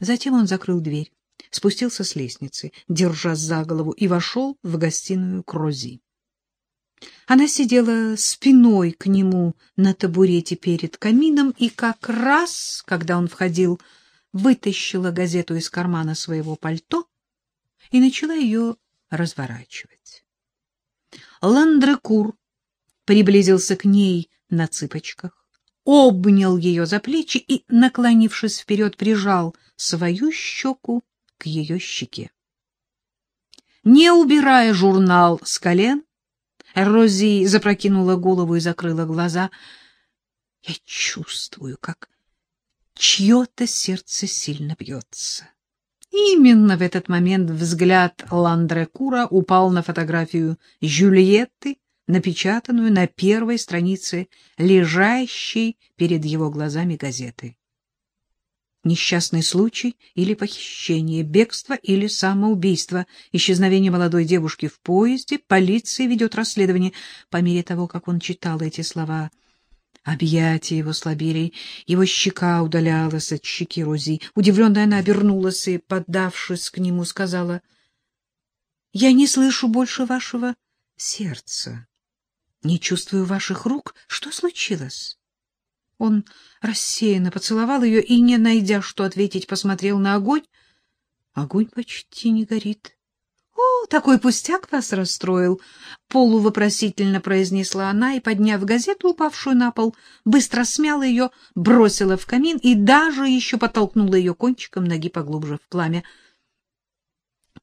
Затем он закрыл дверь, спустился с лестницы, держась за голову, и вошел в гостиную к Рози. Она сидела спиной к нему на табурете перед камином, и как раз, когда он входил, вытащила газету из кармана своего пальто и начала ее разворачивать. Ландрекур приблизился к ней на цыпочках, обнял ее за плечи и, наклонившись вперед, прижал свою щеку к ее щеке. Не убирая журнал с колен, Рози запрокинула голову и закрыла глаза. Я чувствую, как чье-то сердце сильно бьется. Именно в этот момент взгляд Ландре Кура упал на фотографию Жюльетты, напечатанную на первой странице лежащей перед его глазами газеты. Несчастный случай или похищение, бегство или самоубийство, исчезновение молодой девушки в поезде, полиция ведет расследование. По мере того, как он читал эти слова, объятия его слабели, его щека удалялась от щеки Рози. Удивленная она обернулась и, поддавшись к нему, сказала, — Я не слышу больше вашего сердца. Не чувствую ваших рук. Что случилось? Он рассеянно поцеловал ее и, не найдя, что ответить, посмотрел на огонь. Огонь почти не горит. — О, такой пустяк вас расстроил! — полувопросительно произнесла она и, подняв газету, упавшую на пол, быстро смяла ее, бросила в камин и даже еще подтолкнула ее кончиком ноги поглубже в пламя.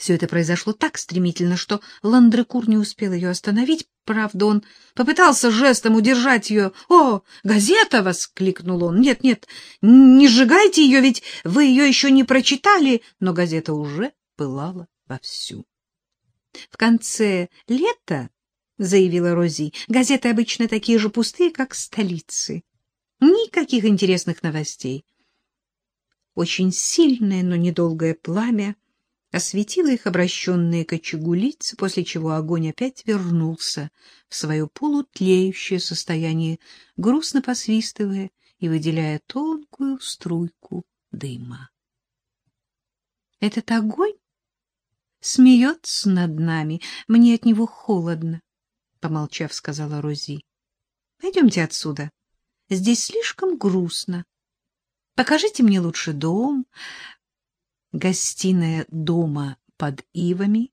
Все это произошло так стремительно, что Ландрекур не успел ее остановить. Правда, он попытался жестом удержать ее. — О, газета! — воскликнул он. — Нет, нет, не сжигайте ее, ведь вы ее еще не прочитали. Но газета уже пылала вовсю. В конце лета, — заявила Рози, — газеты обычно такие же пустые, как столицы. Никаких интересных новостей. Очень сильное, но недолгое пламя — осветила их обращенные к очагу лица, после чего огонь опять вернулся в свое полутлеющее состояние, грустно посвистывая и выделяя тонкую струйку дыма. Этот огонь смеется над нами, мне от него холодно, — помолчав, сказала Рози. — Пойдемте отсюда, здесь слишком грустно. Покажите мне лучше дом, Гостиная дома под ивами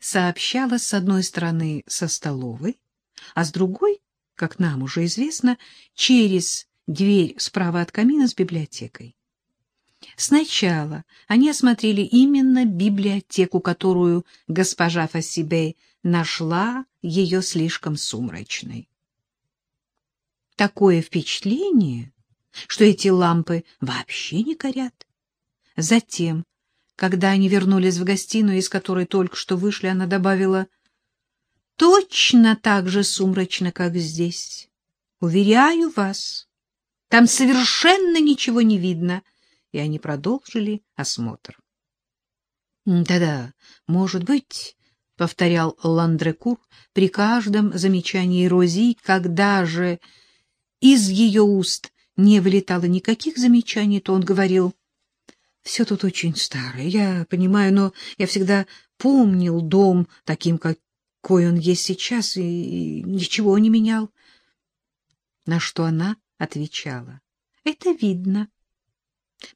сообщала с одной стороны со столовой, а с другой, как нам уже известно, через дверь справа от камина с библиотекой. Сначала они осмотрели именно библиотеку, которую госпожа Фасибе нашла ее слишком сумрачной. Такое впечатление, что эти лампы вообще не горят. Затем когда они вернулись в гостиную, из которой только что вышли, она добавила, «Точно так же сумрачно, как здесь. Уверяю вас, там совершенно ничего не видно». И они продолжили осмотр. «Да-да, может быть», — повторял Ландрекур при каждом замечании Рози, когда же из ее уст не вылетало никаких замечаний, то он говорил — все тут очень старое, я понимаю, но я всегда помнил дом таким, какой он есть сейчас, и ничего не менял. На что она отвечала. Это видно.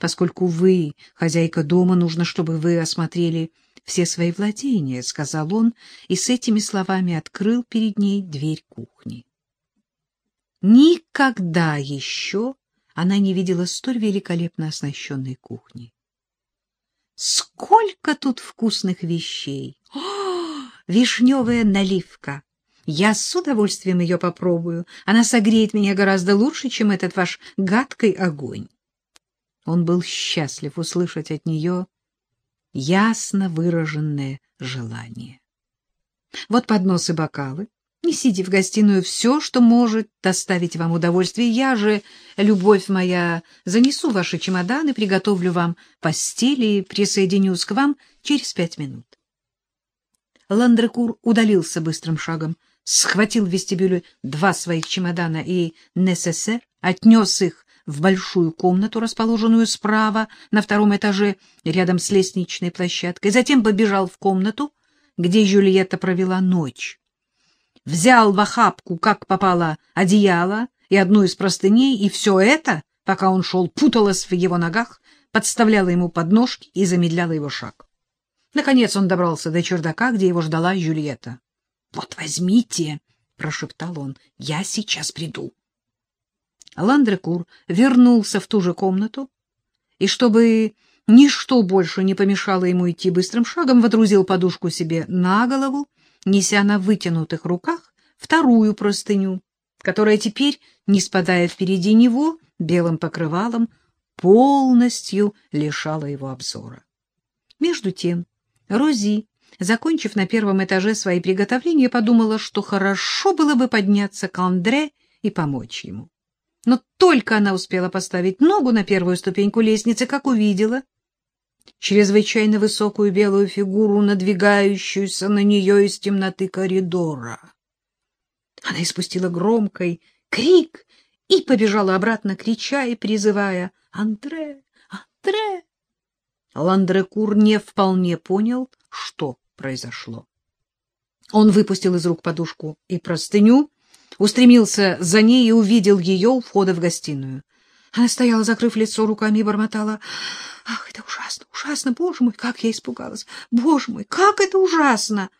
Поскольку вы, хозяйка дома, нужно, чтобы вы осмотрели все свои владения, — сказал он, и с этими словами открыл перед ней дверь кухни. Никогда еще она не видела столь великолепно оснащенной кухни. Сколько тут вкусных вещей! О, вишневая наливка! Я с удовольствием ее попробую. Она согреет меня гораздо лучше, чем этот ваш гадкий огонь. Он был счастлив услышать от нее ясно выраженное желание. Вот поднос и бокалы. Несите в гостиную все, что может доставить вам удовольствие. Я же, любовь моя, занесу ваши чемоданы, приготовлю вам постели и присоединюсь к вам через пять минут. Ландрекур удалился быстрым шагом, схватил в вестибюле два своих чемодана и НССР, отнес их в большую комнату, расположенную справа, на втором этаже, рядом с лестничной площадкой. Затем побежал в комнату, где Жюльетта провела ночь. Взял в охапку, как попало, одеяло и одну из простыней, и все это, пока он шел, путалось в его ногах, подставляла ему подножки и замедляла его шаг. Наконец он добрался до чердака, где его ждала Жюльетта. — Вот возьмите, — прошептал он, — я сейчас приду. Ландрекур вернулся в ту же комнату, и, чтобы ничто больше не помешало ему идти быстрым шагом, водрузил подушку себе на голову, неся на вытянутых руках вторую простыню, которая теперь, не спадая впереди него, белым покрывалом, полностью лишала его обзора. Между тем Рози, закончив на первом этаже свои приготовления, подумала, что хорошо было бы подняться к Андре и помочь ему. Но только она успела поставить ногу на первую ступеньку лестницы, как увидела чрезвычайно высокую белую фигуру, надвигающуюся на нее из темноты коридора. Она испустила громкий крик и побежала обратно, крича и призывая «Андре! Андре!». Ландрекур не вполне понял, что произошло. Он выпустил из рук подушку и простыню, устремился за ней и увидел ее у входа в гостиную. Она стояла, закрыв лицо руками, и бормотала. «Ах, это ужасно, ужасно! Боже мой, как я испугалась! Боже мой, как это ужасно!»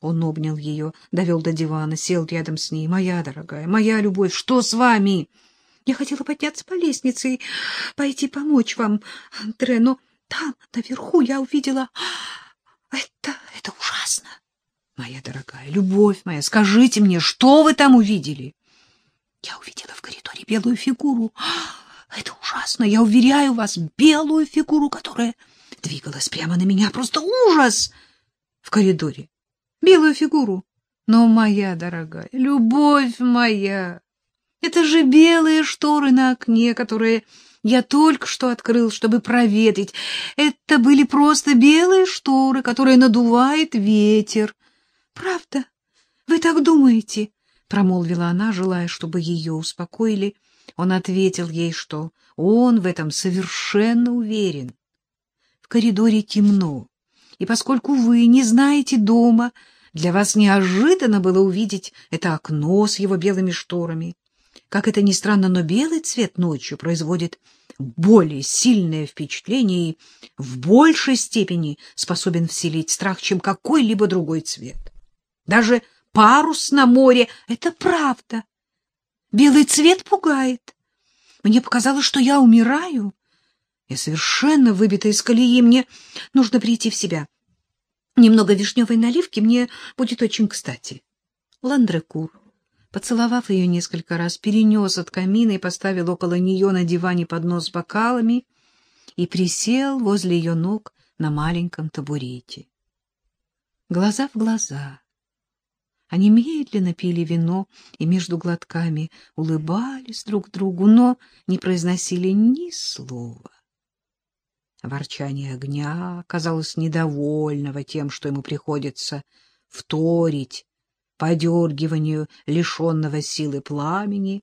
Он обнял ее, довел до дивана, сел рядом с ней. «Моя дорогая, моя любовь, что с вами?» «Я хотела подняться по лестнице и пойти помочь вам, Андре, но там, наверху, я увидела... Это... это ужасно!» Моя дорогая, любовь моя, скажите мне, что вы там увидели? Я увидела в коридоре белую фигуру. Ужасно, я уверяю вас, белую фигуру, которая двигалась прямо на меня. Просто ужас! В коридоре. Белую фигуру. Но, моя дорогая, любовь моя, это же белые шторы на окне, которые я только что открыл, чтобы проветрить. Это были просто белые шторы, которые надувает ветер. Правда? Вы так думаете? промолвила она, желая, чтобы ее успокоили. Он ответил ей, что он в этом совершенно уверен. В коридоре темно, и поскольку вы не знаете дома, для вас неожиданно было увидеть это окно с его белыми шторами. Как это ни странно, но белый цвет ночью производит более сильное впечатление и в большей степени способен вселить страх, чем какой-либо другой цвет. Даже парус на море — это правда. Белый цвет пугает. Мне показалось, что я умираю. Я совершенно выбита из колеи, мне нужно прийти в себя. Немного вишневой наливки мне будет очень кстати. Ландрекур, поцеловав ее несколько раз, перенес от камина и поставил около нее на диване поднос с бокалами и присел возле ее ног на маленьком табурете. Глаза в глаза — они медленно пили вино и между глотками улыбались друг другу, но не произносили ни слова. Ворчание огня казалось недовольного тем, что ему приходится вторить подергиванию лишенного силы пламени,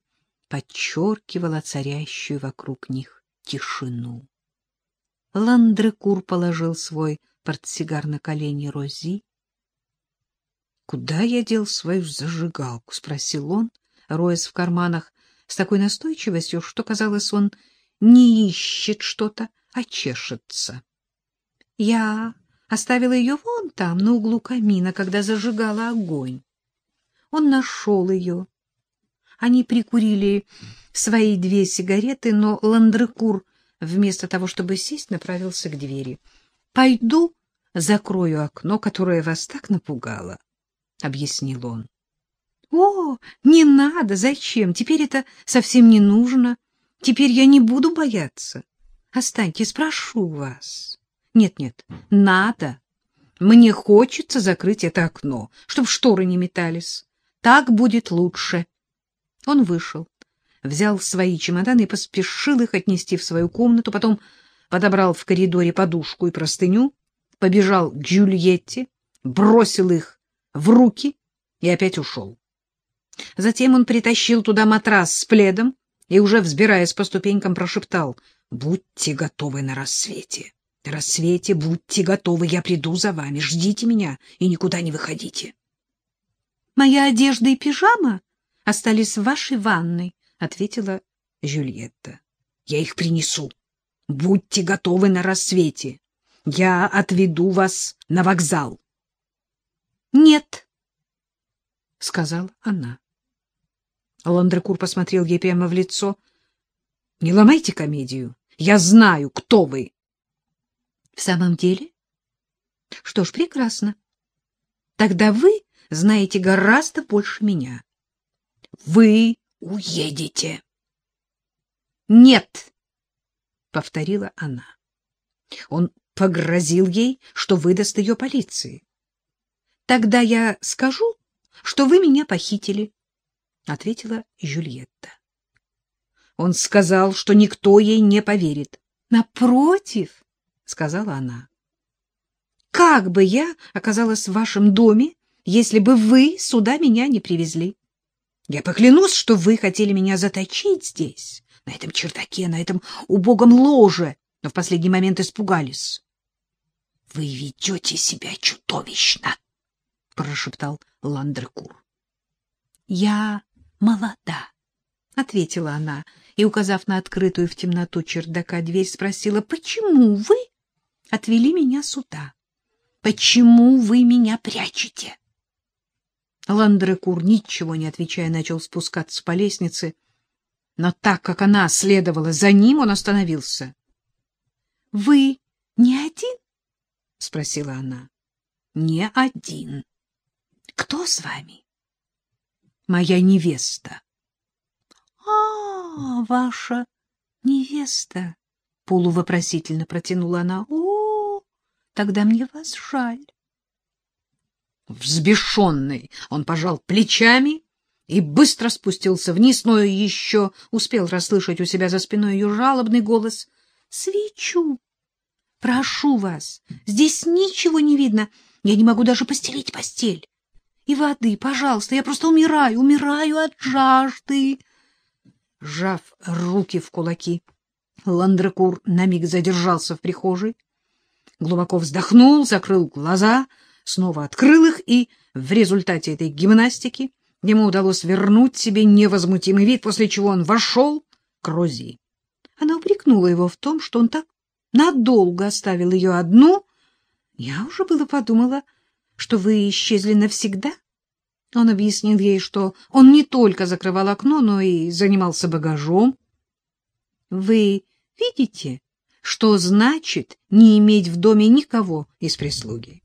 подчеркивало царящую вокруг них тишину. Ландрекур положил свой портсигар на колени Рози, Куда я дел свою зажигалку? — спросил он, роясь в карманах с такой настойчивостью, что, казалось, он не ищет что-то, а чешется. Я оставила ее вон там, на углу камина, когда зажигала огонь. Он нашел ее. Они прикурили свои две сигареты, но Ландрекур, вместо того, чтобы сесть, направился к двери. — Пойду закрою окно, которое вас так напугало. — объяснил он. — О, не надо, зачем? Теперь это совсем не нужно. Теперь я не буду бояться. Останьтесь, прошу вас. Нет-нет, надо. Мне хочется закрыть это окно, чтобы шторы не метались. Так будет лучше. Он вышел, взял свои чемоданы и поспешил их отнести в свою комнату, потом подобрал в коридоре подушку и простыню, побежал к Джульетте, бросил их в руки и опять ушел. Затем он притащил туда матрас с пледом и, уже взбираясь по ступенькам, прошептал «Будьте готовы на рассвете! На рассвете будьте готовы, я приду за вами, ждите меня и никуда не выходите!» «Моя одежда и пижама остались в вашей ванной», — ответила Жюльетта. «Я их принесу. Будьте готовы на рассвете. Я отведу вас на вокзал». «Нет», — сказала она. Ландрекур посмотрел ей прямо в лицо. — Не ломайте комедию. Я знаю, кто вы. — В самом деле? Что ж, прекрасно. Тогда вы знаете гораздо больше меня. Вы уедете. — Нет, — повторила она. Он погрозил ей, что выдаст ее полиции. — Тогда я скажу, что вы меня похитили. — ответила Жюльетта. Он сказал, что никто ей не поверит. — Напротив, — сказала она. — Как бы я оказалась в вашем доме, если бы вы сюда меня не привезли? Я поклянусь, что вы хотели меня заточить здесь, на этом чердаке, на этом убогом ложе, но в последний момент испугались. — Вы ведете себя чудовищно, — прошептал Ландрекур. — Я молода, — ответила она и, указав на открытую в темноту чердака дверь, спросила, — почему вы отвели меня сюда? Почему вы меня прячете? Ландрекур, ничего не отвечая, начал спускаться по лестнице, но так как она следовала за ним, он остановился. — Вы не один? — спросила она. — Не один. — Кто с вами? моя невеста. — А, ваша невеста, — полувопросительно протянула она. — О, тогда мне вас жаль. Взбешенный, он пожал плечами и быстро спустился вниз, но еще успел расслышать у себя за спиной ее жалобный голос. — Свечу! Прошу вас, здесь ничего не видно, я не могу даже постелить постель и воды, пожалуйста, я просто умираю, умираю от жажды. Сжав руки в кулаки, Ландрекур на миг задержался в прихожей, глубоко вздохнул, закрыл глаза, снова открыл их, и в результате этой гимнастики ему удалось вернуть себе невозмутимый вид, после чего он вошел к Рози. Она упрекнула его в том, что он так надолго оставил ее одну. Я уже было подумала, что вы исчезли навсегда? Он объяснил ей, что он не только закрывал окно, но и занимался багажом. Вы видите, что значит не иметь в доме никого из прислуги?